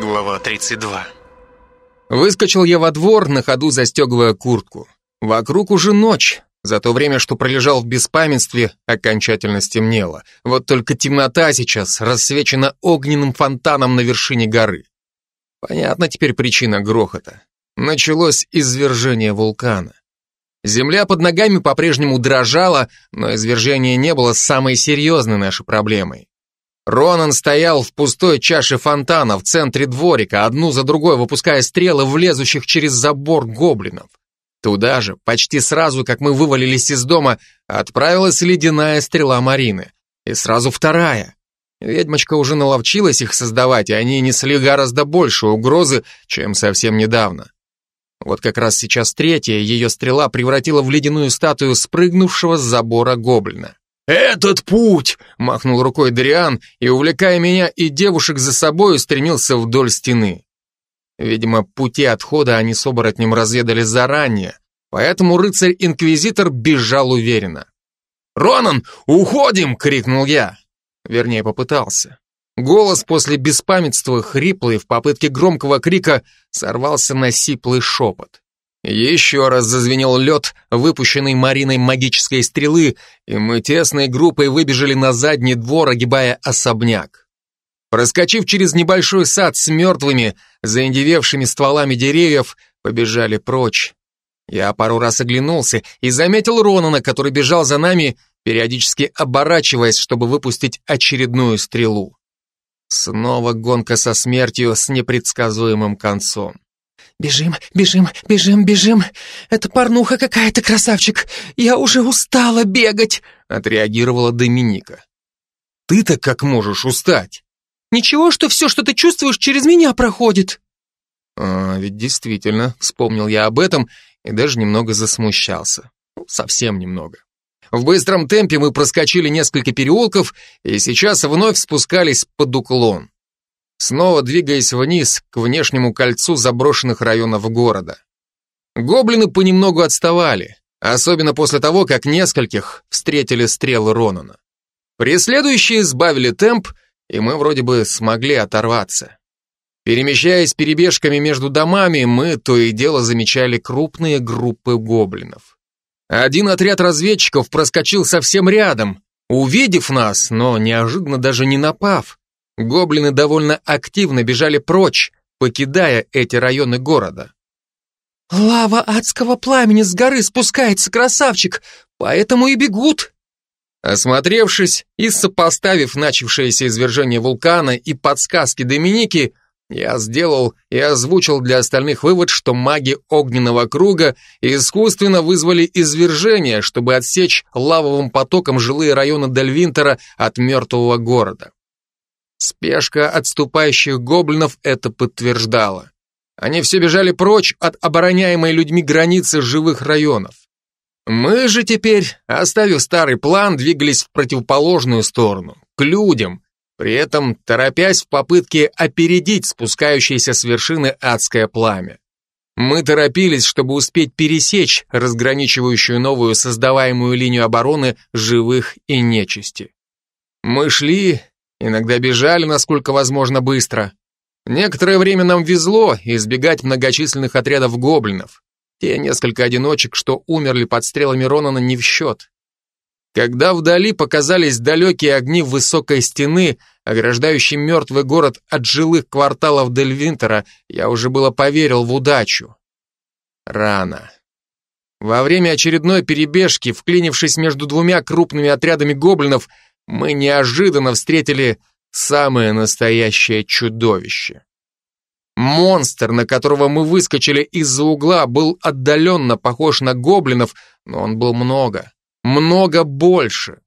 Глава 32 Выскочил я во двор, на ходу застегивая куртку. Вокруг уже ночь. За то время, что пролежал в беспамятстве, окончательно стемнело. Вот только темнота сейчас рассвечена огненным фонтаном на вершине горы. Понятна теперь причина грохота. Началось извержение вулкана. Земля под ногами по-прежнему дрожала, но извержение не было самой серьезной нашей проблемой. Ронан стоял в пустой чаше фонтана в центре дворика, одну за другой выпуская стрелы влезущих через забор гоблинов. Туда же, почти сразу, как мы вывалились из дома, отправилась ледяная стрела Марины. И сразу вторая. Ведьмочка уже наловчилась их создавать, и они несли гораздо больше угрозы, чем совсем недавно. Вот как раз сейчас третья ее стрела превратила в ледяную статую спрыгнувшего с забора гоблина. «Этот путь!» — махнул рукой Дариан и, увлекая меня и девушек за собой, устремился вдоль стены. Видимо, пути отхода они с оборотнем разведали заранее, поэтому рыцарь-инквизитор бежал уверенно. «Ронан, уходим!» — крикнул я. Вернее, попытался. Голос после беспамятства, хриплый, в попытке громкого крика, сорвался на сиплый шепот. Еще раз зазвенел лед, выпущенный Мариной магической стрелы, и мы тесной группой выбежали на задний двор, огибая особняк. Проскочив через небольшой сад с мертвыми, заиндевевшими стволами деревьев, побежали прочь. Я пару раз оглянулся и заметил Ронана, который бежал за нами, периодически оборачиваясь, чтобы выпустить очередную стрелу. Снова гонка со смертью с непредсказуемым концом. «Бежим, бежим, бежим, бежим! Это порнуха какая-то, красавчик! Я уже устала бегать!» отреагировала Доминика. «Ты-то как можешь устать?» «Ничего, что все, что ты чувствуешь, через меня проходит!» А, ведь действительно, вспомнил я об этом и даже немного засмущался. Ну, совсем немного. В быстром темпе мы проскочили несколько переулков и сейчас вновь спускались под уклон снова двигаясь вниз к внешнему кольцу заброшенных районов города. Гоблины понемногу отставали, особенно после того, как нескольких встретили стрелы Ронана. Преследующие сбавили темп, и мы вроде бы смогли оторваться. Перемещаясь перебежками между домами, мы то и дело замечали крупные группы гоблинов. Один отряд разведчиков проскочил совсем рядом, увидев нас, но неожиданно даже не напав. Гоблины довольно активно бежали прочь, покидая эти районы города. «Лава адского пламени с горы спускается, красавчик, поэтому и бегут!» Осмотревшись и сопоставив начавшееся извержение вулкана и подсказки Доминики, я сделал и озвучил для остальных вывод, что маги огненного круга искусственно вызвали извержение, чтобы отсечь лавовым потоком жилые районы Дельвинтера от мертвого города. Спешка отступающих гоблинов это подтверждала. Они все бежали прочь от обороняемой людьми границы живых районов. Мы же теперь, оставив старый план, двигались в противоположную сторону, к людям, при этом торопясь в попытке опередить спускающееся с вершины адское пламя. Мы торопились, чтобы успеть пересечь разграничивающую новую создаваемую линию обороны живых и нечисти. Мы шли, Иногда бежали, насколько возможно, быстро. Некоторое время нам везло избегать многочисленных отрядов гоблинов. Те несколько одиночек, что умерли под стрелами Ронана, не в счет. Когда вдали показались далекие огни высокой стены, ограждающей мертвый город от жилых кварталов Дельвинтера, я уже было поверил в удачу. Рано. Во время очередной перебежки, вклинившись между двумя крупными отрядами гоблинов, мы неожиданно встретили самое настоящее чудовище. Монстр, на которого мы выскочили из-за угла, был отдаленно похож на гоблинов, но он был много, много больше.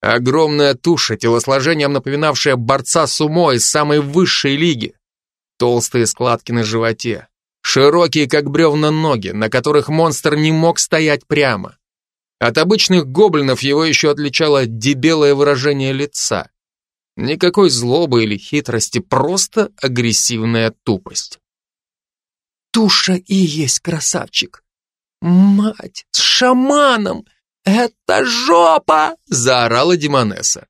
Огромная туша, телосложением напоминавшая борца сумо из самой высшей лиги. Толстые складки на животе, широкие, как бревна, ноги, на которых монстр не мог стоять прямо. От обычных гоблинов его еще отличало дебелое выражение лица. Никакой злобы или хитрости, просто агрессивная тупость. «Туша и есть красавчик! Мать, с шаманом! Это жопа!» заорала Димонеса.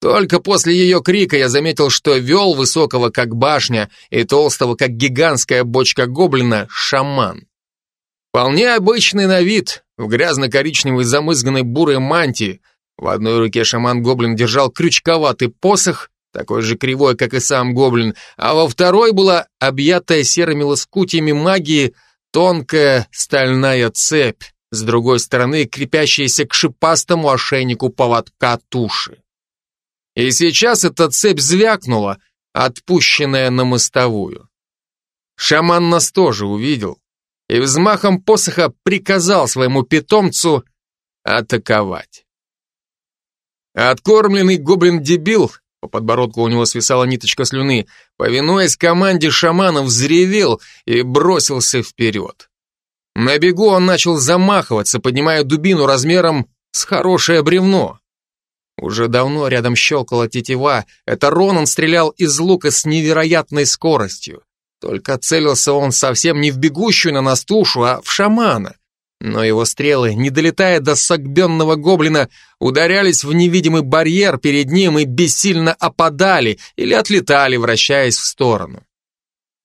Только после ее крика я заметил, что вел высокого как башня и толстого как гигантская бочка гоблина шаман. Вполне обычный на вид, в грязно-коричневой замызганной бурой мантии. В одной руке шаман-гоблин держал крючковатый посох, такой же кривой, как и сам гоблин, а во второй была объятая серыми лоскутиями магии тонкая стальная цепь, с другой стороны крепящаяся к шипастому ошейнику поводка туши. И сейчас эта цепь звякнула, отпущенная на мостовую. Шаман нас тоже увидел и взмахом посоха приказал своему питомцу атаковать. Откормленный гоблин-дебил, по подбородку у него свисала ниточка слюны, повинуясь команде шамана, взревел и бросился вперед. На бегу он начал замахиваться, поднимая дубину размером с хорошее бревно. Уже давно рядом щелкала тетива, это Ронан стрелял из лука с невероятной скоростью. Только целился он совсем не в бегущую на нас тушу, а в шамана. Но его стрелы, не долетая до согбенного гоблина, ударялись в невидимый барьер перед ним и бессильно опадали или отлетали, вращаясь в сторону.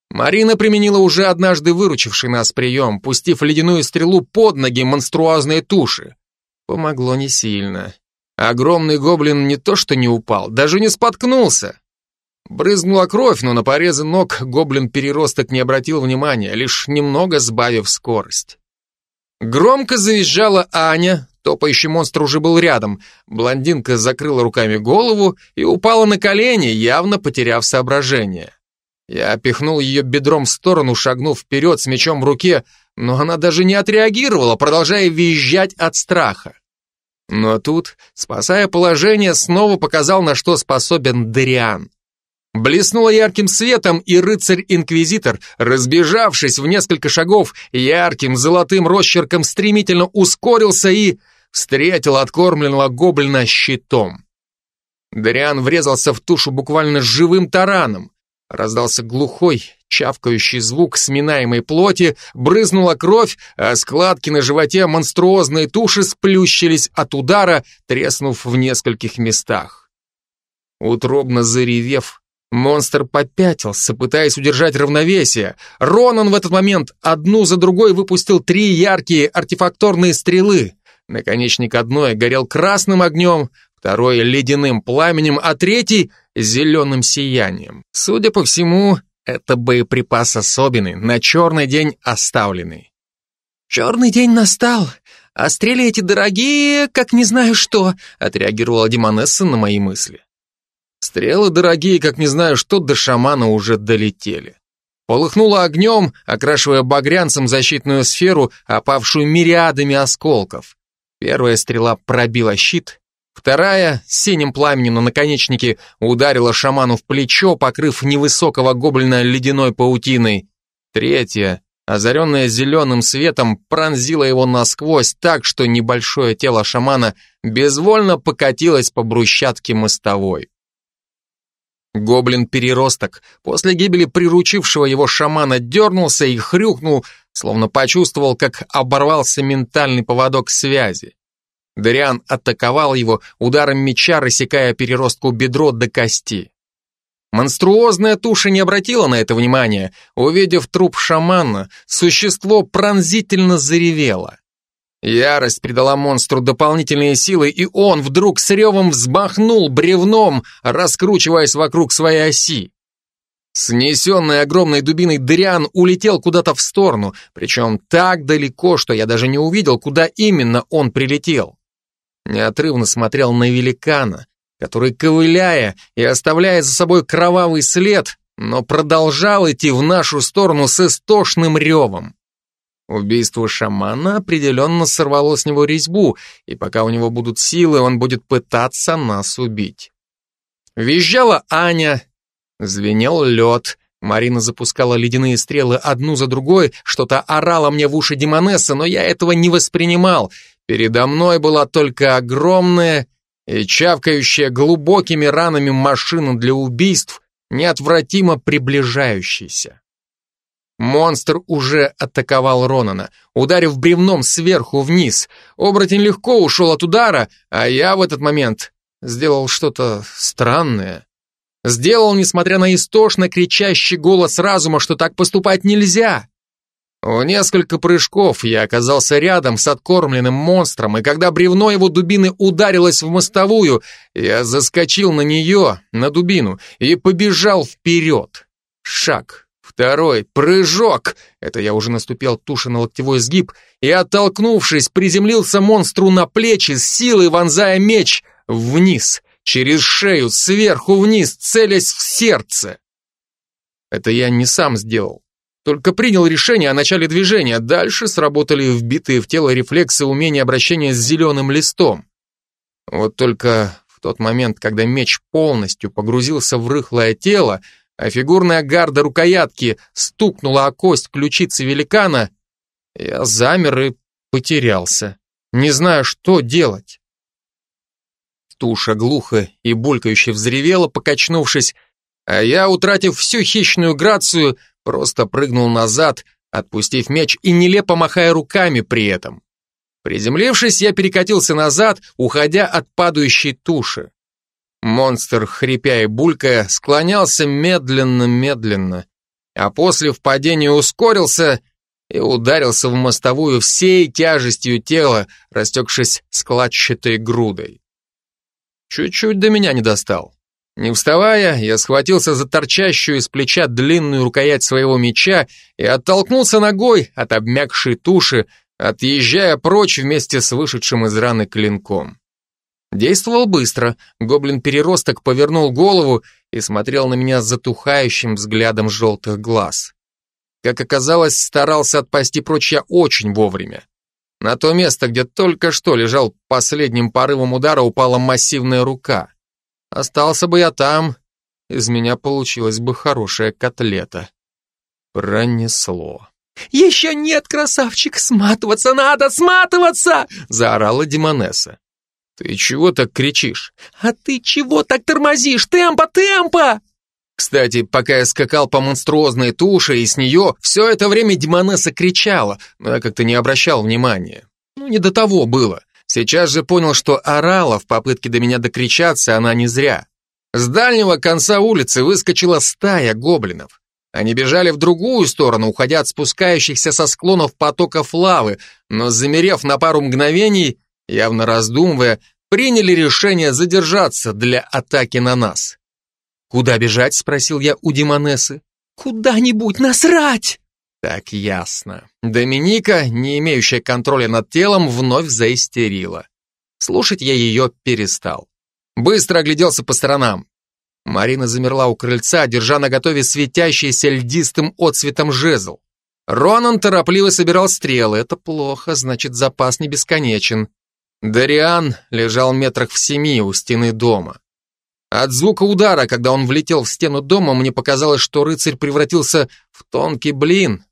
Марина применила уже однажды выручивший нас прием, пустив ледяную стрелу под ноги монструозной туши. Помогло не сильно. Огромный гоблин не то что не упал, даже не споткнулся. Брызнула кровь, но на порезы ног гоблин-переросток не обратил внимания, лишь немного сбавив скорость. Громко завизжала Аня, топающий монстр уже был рядом. Блондинка закрыла руками голову и упала на колени, явно потеряв соображение. Я пихнул ее бедром в сторону, шагнув вперед с мечом в руке, но она даже не отреагировала, продолжая визжать от страха. Но тут, спасая положение, снова показал, на что способен Дариан. Блеснуло ярким светом, и рыцарь-инквизитор, разбежавшись в несколько шагов, ярким золотым росчерком стремительно ускорился и встретил откормленного гоблина щитом. Дариан врезался в тушу буквально живым тараном. Раздался глухой, чавкающий звук сминаемой плоти, брызнула кровь, а складки на животе монструозной туши сплющились от удара, треснув в нескольких местах. Утробно заревев, монстр попятился, пытаясь удержать равновесие. Ронан в этот момент одну за другой выпустил три яркие артефакторные стрелы. Наконечник одной горел красным огнем, второй — ледяным пламенем, а третий — зеленым сиянием. Судя по всему, это боеприпас особенный, на черный день оставленный. «Черный день настал, а стрели эти дорогие, как не знаю что», отреагировала Димонесса на мои мысли. Стрелы дорогие, как не знаю что, до шамана уже долетели. Полыхнуло огнем, окрашивая багрянцем защитную сферу, опавшую мириадами осколков. Первая стрела пробила щит, вторая, синим пламенем на наконечнике, ударила шаману в плечо, покрыв невысокого гоблина ледяной паутиной. Третья, озаренная зеленым светом, пронзила его насквозь так, что небольшое тело шамана безвольно покатилось по брусчатке мостовой. Гоблин-переросток после гибели приручившего его шамана дернулся и хрюкнул, словно почувствовал, как оборвался ментальный поводок связи. Дариан атаковал его ударом меча, рассекая переростку бедро до кости. Монструозная туша не обратила на это внимания. Увидев труп шамана, существо пронзительно заревело. Ярость придала монстру дополнительные силы, и он вдруг с ревом взмахнул бревном, раскручиваясь вокруг своей оси. Снесенный огромной дубиной Дыриан улетел куда-то в сторону, причем так далеко, что я даже не увидел, куда именно он прилетел. Неотрывно смотрел на великана, который, ковыляя и оставляя за собой кровавый след, но продолжал идти в нашу сторону с истошным ревом. Убийство шамана определенно сорвало с него резьбу, и пока у него будут силы, он будет пытаться нас убить. Визжала Аня, звенел лед, Марина запускала ледяные стрелы одну за другой, что-то орала мне в уши Демонесса, но я этого не воспринимал. Передо мной была только огромная и чавкающая глубокими ранами машина для убийств, неотвратимо приближающаяся. Монстр уже атаковал Ронана, ударив бревном сверху вниз. Оборотень легко ушел от удара, а я в этот момент сделал что-то странное. Сделал, несмотря на истошно кричащий голос разума, что так поступать нельзя. В несколько прыжков я оказался рядом с откормленным монстром, и когда бревно его дубины ударилось в мостовую, я заскочил на нее, на дубину, и побежал вперед. Шаг, второй, прыжок. Это я уже наступил туши на локтевой сгиб, и, оттолкнувшись, приземлился монстру на плечи, с силой вонзая меч вниз, через шею, сверху вниз, целясь в сердце. Это я не сам сделал. Только принял решение о начале движения, дальше сработали вбитые в тело рефлексы умения обращения с зеленым листом. Вот только в тот момент, когда меч полностью погрузился в рыхлое тело, а фигурная гарда рукоятки стукнула о кость ключицы великана, я замер и потерялся, не знаю, что делать. Туша глухо и булькающе взревела, покачнувшись, а я, утратив всю хищную грацию, просто прыгнул назад, отпустив меч и нелепо махая руками при этом. Приземлившись, я перекатился назад, уходя от падающей туши. Монстр, хрипя и булькая, склонялся медленно-медленно, а после в падении ускорился и ударился в мостовую всей тяжестью тела, растекшись складчатой грудой. Чуть-чуть до меня не достал. Не вставая, я схватился за торчащую из плеча длинную рукоять своего меча и оттолкнулся ногой от обмякшей туши, отъезжая прочь вместе с вышедшим из раны клинком. Действовал быстро, гоблин-переросток повернул голову и смотрел на меня с затухающим взглядом желтых глаз. Как оказалось, старался отпасти прочь я очень вовремя. На то место, где только что лежал последним порывом удара, упала массивная рука. Остался бы я там, из меня получилась бы хорошая котлета. Пронесло. «Еще нет, красавчик, сматываться надо, сматываться!» заорала Димонеса. «Ты чего так кричишь?» «А ты чего так тормозишь? Темпа, темпа!» Кстати, пока я скакал по монструозной туше, и с нее все это время Димонеса кричала, но я как-то не обращал внимания. Ну, не до того было. Сейчас же понял, что орала в попытке до меня докричаться она не зря. С дальнего конца улицы выскочила стая гоблинов. Они бежали в другую сторону, уходя от спускающихся со склонов потоков лавы, но, замерев на пару мгновений, явно раздумывая, приняли решение задержаться для атаки на нас. «Куда бежать?» — спросил я у Димонесы. «Куда-нибудь насрать!» Так ясно. Доминика, не имеющая контроля над телом, вновь заистерила. Слушать я ее перестал. Быстро огляделся по сторонам. Марина замерла у крыльца, держа на готове светящийся льдистым отцветом жезл. Ронан торопливо собирал стрелы. Это плохо, значит, запас не бесконечен. Дариан лежал метрах в семи у стены дома. От звука удара, когда он влетел в стену дома, мне показалось, что рыцарь превратился в тонкий блин,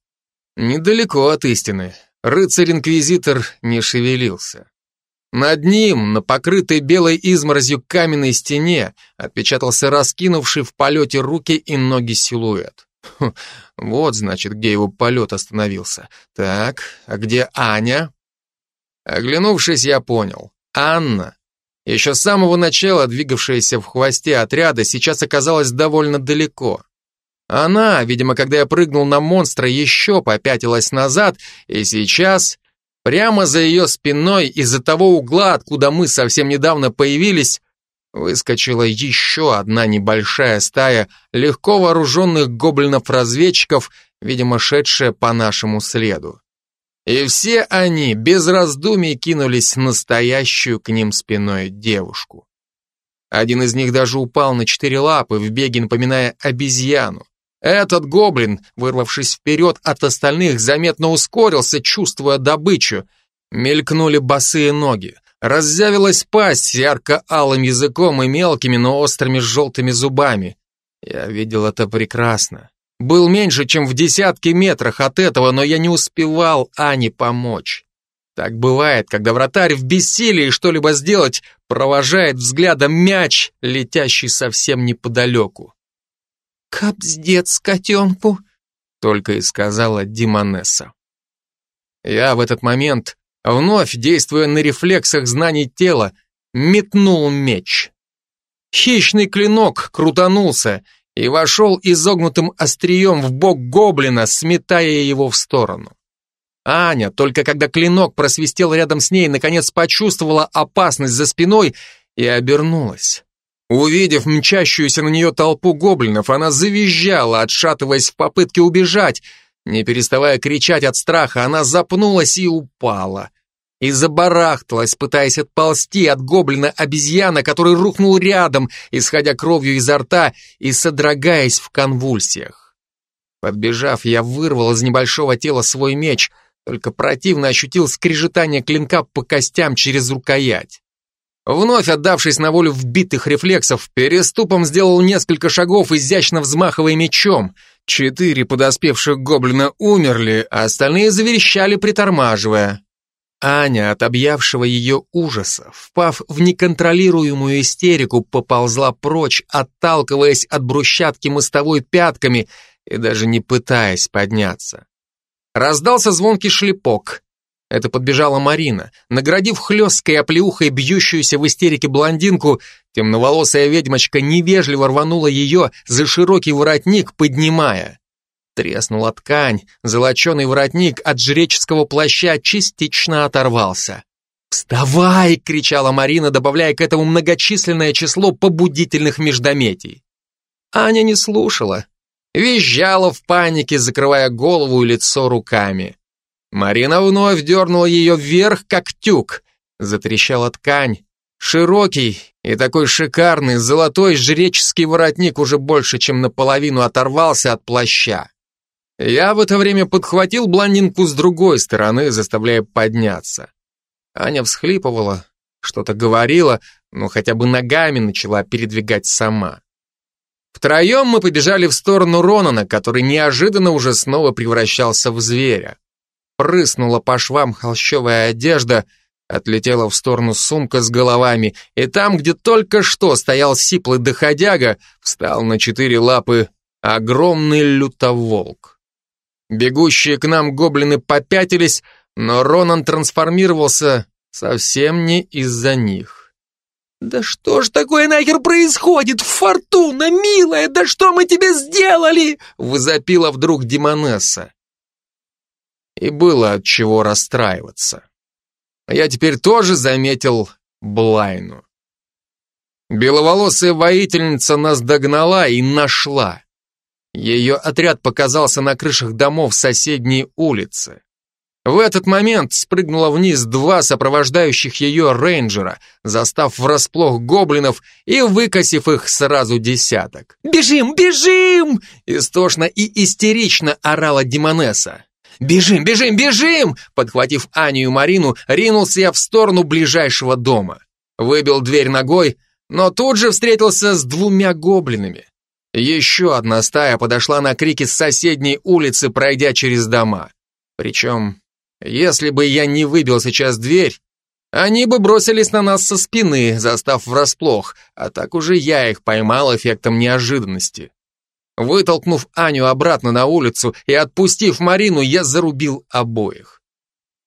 Недалеко от истины. Рыцарь-инквизитор не шевелился. Над ним, на покрытой белой изморозью каменной стене, отпечатался раскинувший в полете руки и ноги силуэт. Хм, вот, значит, где его полет остановился. Так, а где Аня? Оглянувшись, я понял. Анна, еще с самого начала двигавшаяся в хвосте отряда, сейчас оказалась довольно далеко. Она, видимо, когда я прыгнул на монстра, еще попятилась назад, и сейчас, прямо за ее спиной, из-за того угла, откуда мы совсем недавно появились, выскочила еще одна небольшая стая легко вооруженных гоблинов-разведчиков, видимо, шедшая по нашему следу. И все они без раздумий кинулись настоящую к ним спиной девушку. Один из них даже упал на четыре лапы, в беге напоминая обезьяну. Этот гоблин, вырвавшись вперед от остальных, заметно ускорился, чувствуя добычу. Мелькнули босые ноги. Раззявилась пасть с ярко-алым языком и мелкими, но острыми желтыми зубами. Я видел это прекрасно. Был меньше, чем в десятке метрах от этого, но я не успевал Ане помочь. Так бывает, когда вратарь в бессилии что-либо сделать, провожает взглядом мяч, летящий совсем неподалеку. «Капздец котенку!» только и сказала Димонесса. Я в этот момент, вновь действуя на рефлексах знаний тела, метнул меч. Хищный клинок крутанулся и вошел изогнутым острием в бок гоблина, сметая его в сторону. Аня, только когда клинок просвистел рядом с ней, наконец почувствовала опасность за спиной и обернулась. Увидев мчащуюся на нее толпу гоблинов, она завизжала, отшатываясь в попытке убежать. Не переставая кричать от страха, она запнулась и упала. И забарахталась, пытаясь отползти от гоблина-обезьяна, который рухнул рядом, исходя кровью изо рта и содрогаясь в конвульсиях. Подбежав, я вырвал из небольшого тела свой меч, только противно ощутил скрежетание клинка по костям через рукоять. Вновь отдавшись на волю вбитых рефлексов, переступом сделал несколько шагов, изящно взмахивая мечом. Четыре подоспевших гоблина умерли, а остальные заверещали, притормаживая. Аня, от объявшего ее ужаса, впав в неконтролируемую истерику, поползла прочь, отталкиваясь от брусчатки мостовой пятками и даже не пытаясь подняться. Раздался звонкий шлепок. Это подбежала Марина. Наградив хлесткой оплеухой бьющуюся в истерике блондинку, темноволосая ведьмочка невежливо рванула ее за широкий воротник, поднимая. Треснула ткань, золоченый воротник от жреческого плаща частично оторвался. «Вставай!» — кричала Марина, добавляя к этому многочисленное число побудительных междометий. Аня не слушала. Визжала в панике, закрывая голову и лицо руками. Марина вновь дернула ее вверх, как тюк. Затрещала ткань. Широкий и такой шикарный золотой жреческий воротник уже больше, чем наполовину оторвался от плаща. Я в это время подхватил блондинку с другой стороны, заставляя подняться. Аня всхлипывала, что-то говорила, но хотя бы ногами начала передвигать сама. Втроем мы побежали в сторону Ронана, который неожиданно уже снова превращался в зверя прыснула по швам холщовая одежда, отлетела в сторону сумка с головами, и там, где только что стоял сиплый доходяга, встал на четыре лапы огромный лютоволк. Бегущие к нам гоблины попятились, но Ронан трансформировался совсем не из-за них. «Да что ж такое нахер происходит? Фортуна, милая, да что мы тебе сделали?» Возопила вдруг Димонесса и было от чего расстраиваться. Я теперь тоже заметил Блайну. Беловолосая воительница нас догнала и нашла. Ее отряд показался на крышах домов соседней улицы. В этот момент спрыгнуло вниз два сопровождающих ее рейнджера, застав врасплох гоблинов и выкосив их сразу десяток. «Бежим, бежим!» Истошно и истерично орала Димонеса. «Бежим, бежим, бежим!» Подхватив Аню и Марину, ринулся я в сторону ближайшего дома. Выбил дверь ногой, но тут же встретился с двумя гоблинами. Еще одна стая подошла на крики с соседней улицы, пройдя через дома. Причем, если бы я не выбил сейчас дверь, они бы бросились на нас со спины, застав врасплох, а так уже я их поймал эффектом неожиданности. Вытолкнув Аню обратно на улицу и отпустив Марину, я зарубил обоих.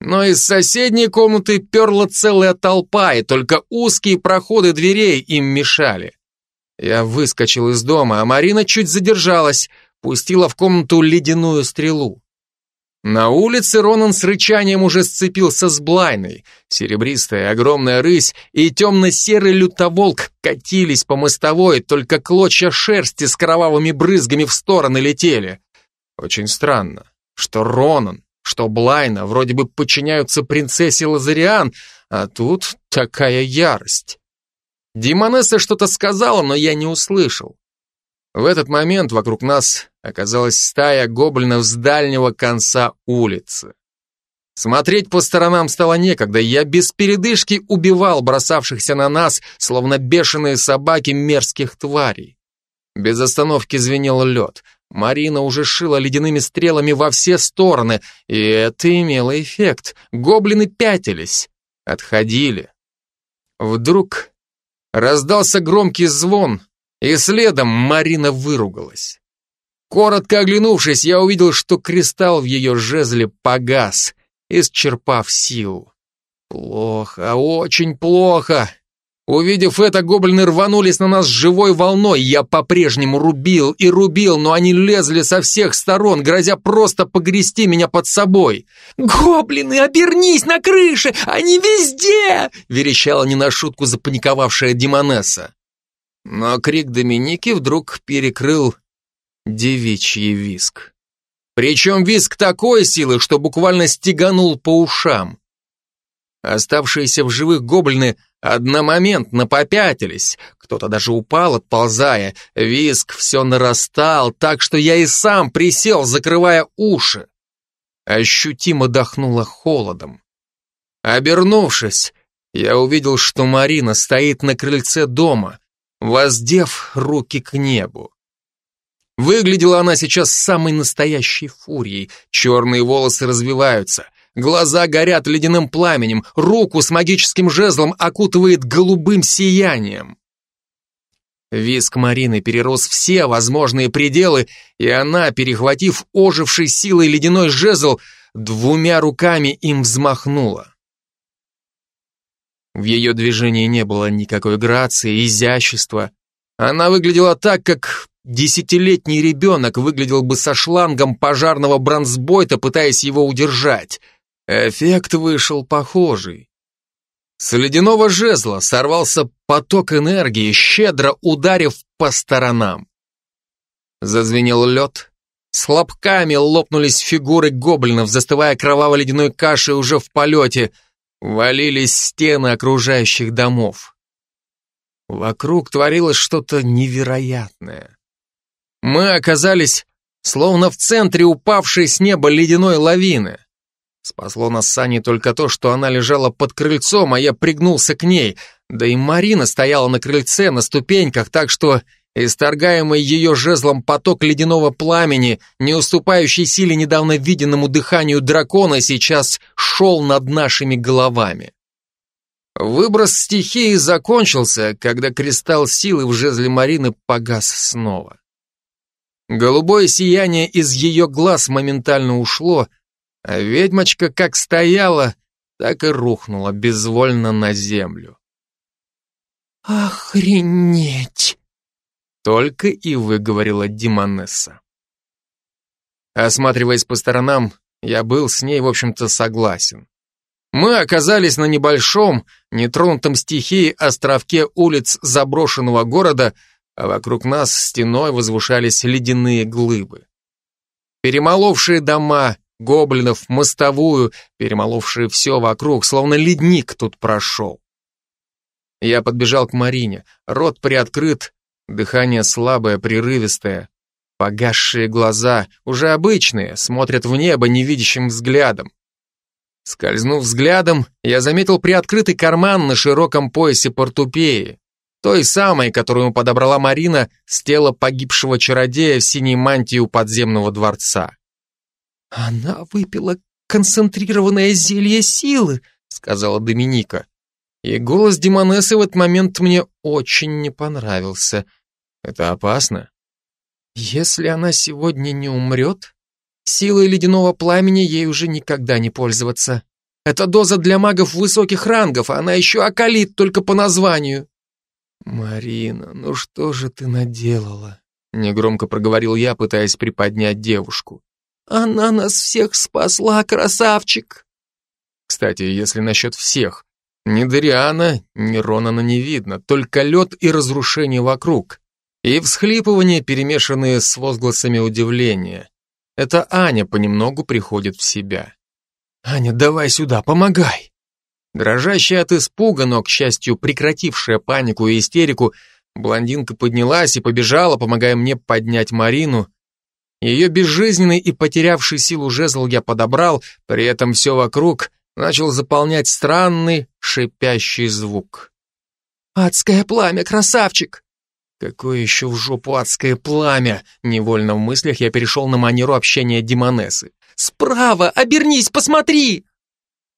Но из соседней комнаты перла целая толпа, и только узкие проходы дверей им мешали. Я выскочил из дома, а Марина чуть задержалась, пустила в комнату ледяную стрелу. На улице Ронан с рычанием уже сцепился с Блайной. Серебристая огромная рысь и темно-серый лютоволк катились по мостовой, только клочья шерсти с кровавыми брызгами в стороны летели. Очень странно, что Ронан, что Блайна вроде бы подчиняются принцессе Лазариан, а тут такая ярость. Димонесса что-то сказала, но я не услышал. В этот момент вокруг нас оказалась стая гоблинов с дальнего конца улицы. Смотреть по сторонам стало некогда, я без передышки убивал бросавшихся на нас, словно бешеные собаки, мерзких тварей. Без остановки звенел лед. Марина уже шила ледяными стрелами во все стороны, и это имело эффект. Гоблины пятились, отходили. Вдруг раздался громкий звон, и следом Марина выругалась. Коротко оглянувшись, я увидел, что кристалл в ее жезле погас, исчерпав силу. Плохо, очень плохо. Увидев это, гоблины рванулись на нас живой волной. Я по-прежнему рубил и рубил, но они лезли со всех сторон, грозя просто погрести меня под собой. «Гоблины, обернись на крыше! Они везде!» верещала не на шутку запаниковавшая Димонесса. Но крик Доминики вдруг перекрыл девичий виск. Причем виск такой силы, что буквально стеганул по ушам. Оставшиеся в живых гоблины одномоментно попятились, кто-то даже упал, отползая. Виск все нарастал, так что я и сам присел, закрывая уши. Ощутимо дохнуло холодом. Обернувшись, я увидел, что Марина стоит на крыльце дома, воздев руки к небу. Выглядела она сейчас самой настоящей фурией. Черные волосы развиваются, глаза горят ледяным пламенем, руку с магическим жезлом окутывает голубым сиянием. Виск Марины перерос все возможные пределы, и она, перехватив ожившей силой ледяной жезл, двумя руками им взмахнула. В ее движении не было никакой грации, изящества. Она выглядела так, как десятилетний ребенок выглядел бы со шлангом пожарного бронзбойта, пытаясь его удержать. Эффект вышел похожий. С ледяного жезла сорвался поток энергии, щедро ударив по сторонам. Зазвенел лед, с хлопками лопнулись фигуры гоблинов, застывая кроваво-ледяной кашей уже в полете — Валились стены окружающих домов. Вокруг творилось что-то невероятное. Мы оказались словно в центре упавшей с неба ледяной лавины. Спасло нас Сани только то, что она лежала под крыльцом, а я пригнулся к ней, да и Марина стояла на крыльце, на ступеньках, так что Исторгаемый ее жезлом поток ледяного пламени, не уступающий силе недавно виденному дыханию дракона, сейчас шел над нашими головами. Выброс стихии закончился, когда кристалл силы в жезле Марины погас снова. Голубое сияние из ее глаз моментально ушло, а ведьмочка как стояла, так и рухнула безвольно на землю. «Охренеть!» Только и выговорила Димонесса. Осматриваясь по сторонам, я был с ней, в общем-то, согласен. Мы оказались на небольшом, нетронутом стихией островке улиц заброшенного города, а вокруг нас стеной возвышались ледяные глыбы. Перемоловшие дома, гоблинов, мостовую, перемоловшие все вокруг, словно ледник тут прошел. Я подбежал к Марине, рот приоткрыт, Дыхание слабое, прерывистое. Погасшие глаза, уже обычные, смотрят в небо невидящим взглядом. Скользнув взглядом, я заметил приоткрытый карман на широком поясе портупеи. Той самой, которую подобрала Марина с тела погибшего чародея в синей мантии у подземного дворца. «Она выпила концентрированное зелье силы», сказала Доминика. И голос Демонессы в этот момент мне очень не понравился. Это опасно. Если она сегодня не умрет, силой ледяного пламени ей уже никогда не пользоваться. Это доза для магов высоких рангов, а она еще околит только по названию. «Марина, ну что же ты наделала?» Негромко проговорил я, пытаясь приподнять девушку. «Она нас всех спасла, красавчик!» Кстати, если насчет всех, ни Дариана, ни Ронана не видно, только лед и разрушение вокруг. И всхлипывания, перемешанные с возгласами удивления. Это Аня понемногу приходит в себя. «Аня, давай сюда, помогай!» Дрожащая от испуга, но, к счастью, прекратившая панику и истерику, блондинка поднялась и побежала, помогая мне поднять Марину. Ее безжизненный и потерявший силу жезл я подобрал, при этом все вокруг начал заполнять странный шипящий звук. «Адское пламя, красавчик!» Какое еще в жопу адское пламя? Невольно в мыслях я перешел на манеру общения Димонесы. «Справа! Обернись, посмотри!»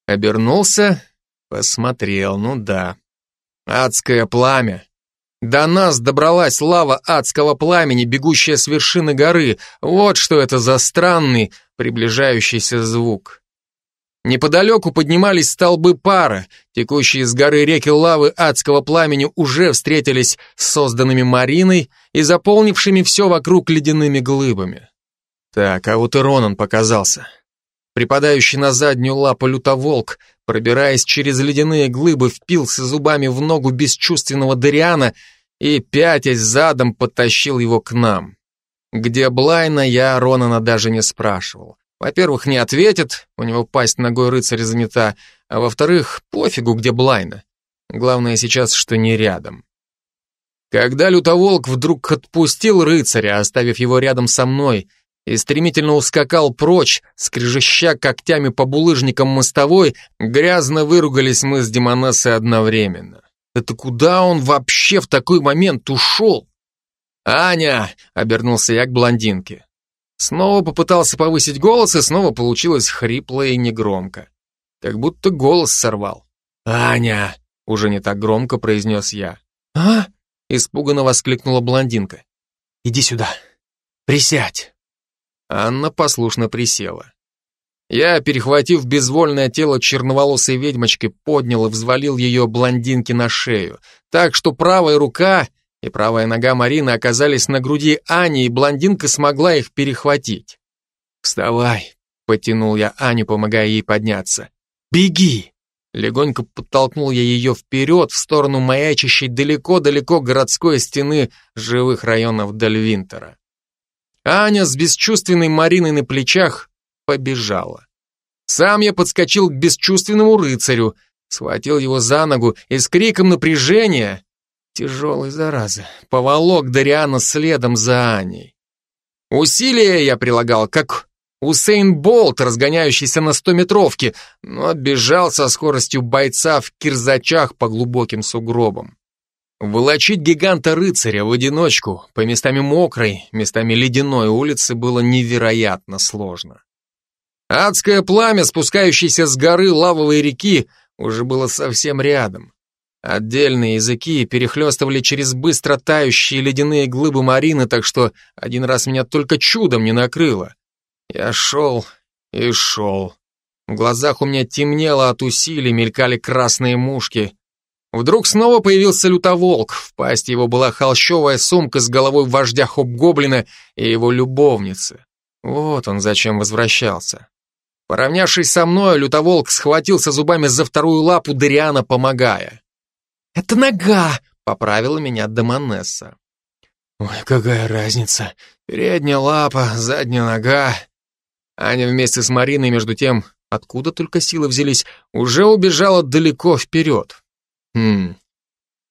Обернулся, посмотрел, ну да. Адское пламя. До нас добралась лава адского пламени, бегущая с вершины горы. Вот что это за странный приближающийся звук. Неподалеку поднимались столбы пара, текущие с горы реки лавы адского пламени уже встретились с созданными Мариной и заполнившими все вокруг ледяными глыбами. Так, а вот и Ронан показался. Припадающий на заднюю лапу лютоволк, пробираясь через ледяные глыбы, впился зубами в ногу бесчувственного Дариана и, пятясь задом, подтащил его к нам. Где Блайна, я Ронана даже не спрашивал. Во-первых, не ответит, у него пасть ногой рыцаря занята, а во-вторых, пофигу, где Блайна. Главное сейчас, что не рядом. Когда лютоволк вдруг отпустил рыцаря, оставив его рядом со мной, и стремительно ускакал прочь, скрежеща когтями по булыжникам мостовой, грязно выругались мы с Демонессой одновременно. Это куда он вообще в такой момент ушел? «Аня!» — обернулся я к блондинке. Снова попытался повысить голос, и снова получилось хрипло и негромко. Как будто голос сорвал. «Аня!» — уже не так громко произнес я. «А?» — испуганно воскликнула блондинка. «Иди сюда. Присядь». Анна послушно присела. Я, перехватив безвольное тело черноволосой ведьмочки, поднял и взвалил ее блондинке на шею, так что правая рука и правая нога Марины оказались на груди Ани, и блондинка смогла их перехватить. «Вставай!» — потянул я Аню, помогая ей подняться. «Беги!» Легонько подтолкнул я ее вперед, в сторону маячащей далеко-далеко городской стены живых районов Дальвинтера. Аня с бесчувственной Мариной на плечах побежала. Сам я подскочил к бесчувственному рыцарю, схватил его за ногу и с криком напряжения Тяжелый, зараза. Поволок Дариана следом за Аней. Усилия я прилагал, как Усейн Болт, разгоняющийся на стометровке, но бежал со скоростью бойца в кирзачах по глубоким сугробам. Волочить гиганта-рыцаря в одиночку по местами мокрой, местами ледяной улицы было невероятно сложно. Адское пламя, спускающееся с горы лавовой реки, уже было совсем рядом. Отдельные языки перехлестывали через быстро тающие ледяные глыбы Марины, так что один раз меня только чудом не накрыло. Я шел и шел. В глазах у меня темнело от усилий, мелькали красные мушки. Вдруг снова появился лютоволк, в пасти его была холщовая сумка с головой вождя Хоб-Гоблина и его любовницы. Вот он зачем возвращался. Поравнявшись со мной, лютоволк схватился зубами за вторую лапу Дариана, помогая. «Это нога!» — поправила меня Демонесса. «Ой, какая разница! Передняя лапа, задняя нога!» Аня вместе с Мариной, между тем, откуда только силы взялись, уже убежала далеко вперед. Хм,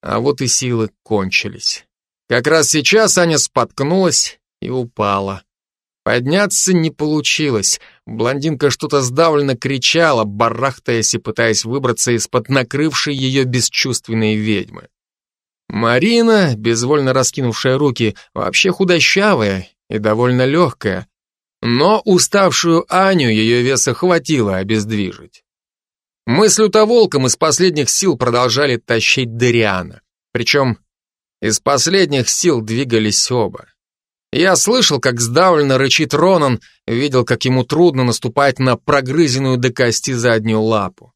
а вот и силы кончились. Как раз сейчас Аня споткнулась и упала. Подняться не получилось. Блондинка что-то сдавленно кричала, барахтаясь и пытаясь выбраться из-под накрывшей ее бесчувственной ведьмы. Марина, безвольно раскинувшая руки, вообще худощавая и довольно легкая, но уставшую Аню ее веса хватило обездвижить. Мы с лютоволком из последних сил продолжали тащить Дариана, причем из последних сил двигались оба. Я слышал, как сдавленно рычит Ронан, видел, как ему трудно наступать на прогрызенную до кости заднюю лапу.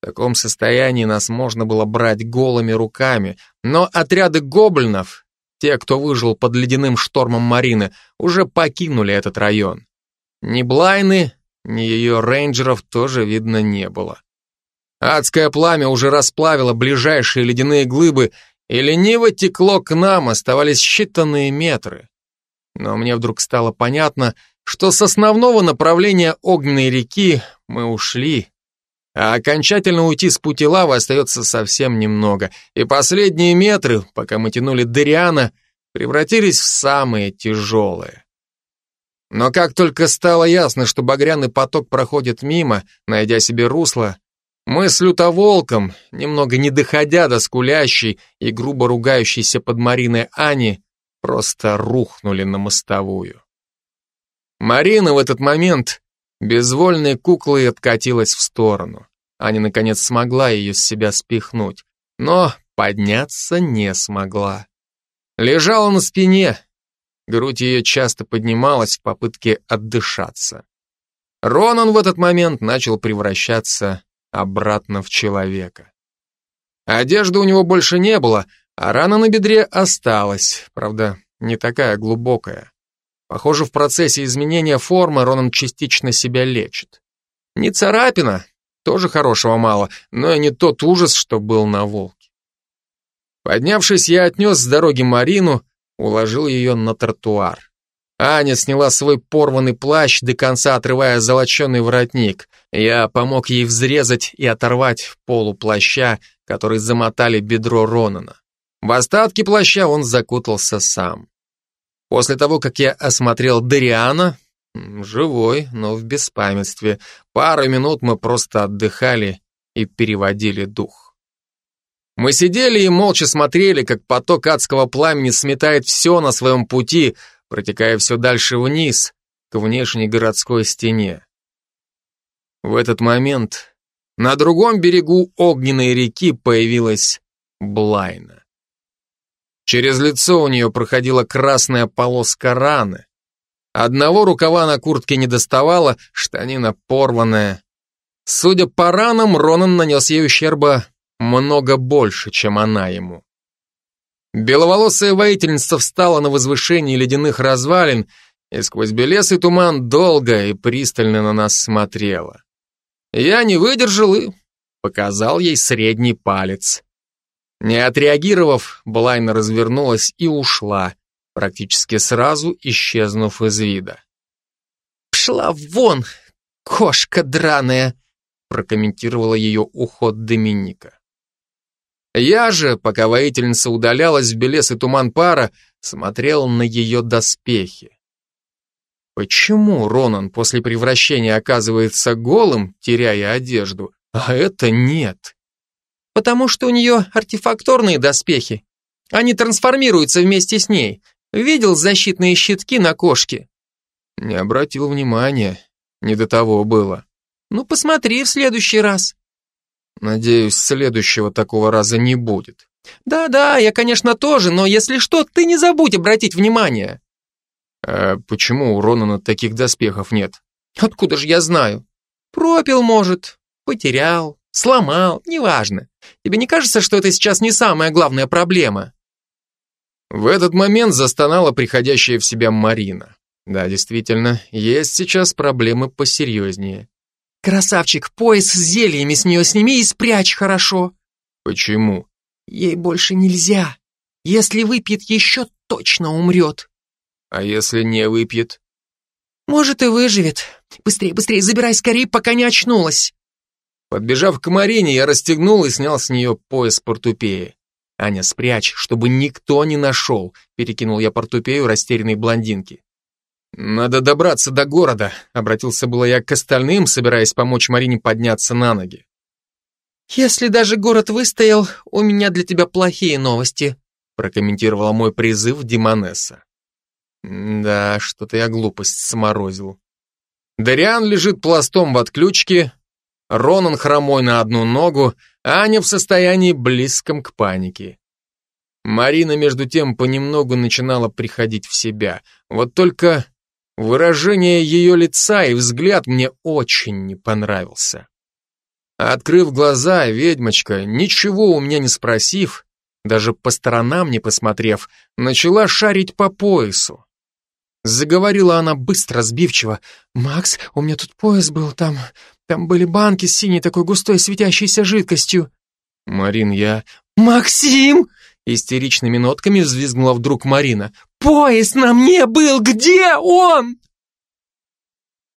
В таком состоянии нас можно было брать голыми руками, но отряды гоблинов, те, кто выжил под ледяным штормом Марины, уже покинули этот район. Ни Блайны, ни ее рейнджеров тоже видно не было. Адское пламя уже расплавило ближайшие ледяные глыбы, и лениво текло к нам, оставались считанные метры. Но мне вдруг стало понятно, что с основного направления огненной реки мы ушли, а окончательно уйти с пути лавы остается совсем немного, и последние метры, пока мы тянули Дариана, превратились в самые тяжелые. Но как только стало ясно, что багряный поток проходит мимо, найдя себе русло, мы с лютоволком, немного не доходя до скулящей и грубо ругающейся под Мариной Ани, просто рухнули на мостовую. Марина в этот момент безвольной куклой откатилась в сторону. Аня, наконец, смогла ее с себя спихнуть, но подняться не смогла. Лежала на спине, грудь ее часто поднималась в попытке отдышаться. Ронан в этот момент начал превращаться обратно в человека. Одежды у него больше не было, а рана на бедре осталась, правда, не такая глубокая. Похоже, в процессе изменения формы Ронан частично себя лечит. Не царапина, тоже хорошего мало, но и не тот ужас, что был на волке. Поднявшись, я отнес с дороги Марину, уложил ее на тротуар. Аня сняла свой порванный плащ, до конца отрывая золоченый воротник. Я помог ей взрезать и оторвать полу плаща, который замотали бедро Ронана. В остатки плаща он закутался сам. После того, как я осмотрел Дариана, живой, но в беспамятстве, пару минут мы просто отдыхали и переводили дух. Мы сидели и молча смотрели, как поток адского пламени сметает все на своем пути, протекая все дальше вниз, к внешней городской стене. В этот момент на другом берегу огненной реки появилась Блайна. Через лицо у нее проходила красная полоска раны. Одного рукава на куртке не доставало, штанина порванная. Судя по ранам, Ронан нанес ей ущерба много больше, чем она ему. Беловолосая воительница встала на возвышении ледяных развалин и сквозь белесый туман долго и пристально на нас смотрела. Я не выдержал и показал ей средний палец. Не отреагировав, Блайна развернулась и ушла, практически сразу исчезнув из вида. «Пшла вон, кошка драная!» прокомментировала ее уход Доминика. Я же, пока воительница удалялась в белесый туман пара, смотрел на ее доспехи. Почему Ронан после превращения оказывается голым, теряя одежду, а это нет? Потому что у нее артефакторные доспехи. Они трансформируются вместе с ней. Видел защитные щитки на кошке? Не обратил внимания. Не до того было. Ну, посмотри в следующий раз. Надеюсь, следующего такого раза не будет. Да-да, я, конечно, тоже, но если что, ты не забудь обратить внимание. А почему у Ронана таких доспехов нет? Откуда же я знаю? Пропил, может, потерял, сломал, неважно. Тебе не кажется, что это сейчас не самая главная проблема? В этот момент застонала приходящая в себя Марина. Да, действительно, есть сейчас проблемы посерьезнее. «Красавчик, пояс с зельями с нее сними и спрячь хорошо». «Почему?» «Ей больше нельзя. Если выпьет еще, точно умрет». «А если не выпьет?» «Может и выживет. Быстрее, быстрее, забирай скорее, пока не очнулась». Подбежав к Марине, я расстегнул и снял с нее пояс портупеи. «Аня, спрячь, чтобы никто не нашел», перекинул я портупею растерянной блондинки. «Надо добраться до города», — обратился было я к остальным, собираясь помочь Марине подняться на ноги. «Если даже город выстоял, у меня для тебя плохие новости», прокомментировала мой призыв Димонесса. Да, что-то я глупость сморозил. Дариан лежит пластом в отключке, Ронан хромой на одну ногу, а Аня в состоянии близком к панике. Марина, между тем, понемногу начинала приходить в себя. Вот только Выражение ее лица и взгляд мне очень не понравился. Открыв глаза, ведьмочка, ничего у меня не спросив, даже по сторонам не посмотрев, начала шарить по поясу. Заговорила она быстро, сбивчиво. «Макс, у меня тут пояс был, там... Там были банки с синей такой густой светящейся жидкостью». «Марин, я...» «Максим!» Истеричными нотками взвизгнула вдруг Марина. «Пояс на мне был! Где он?»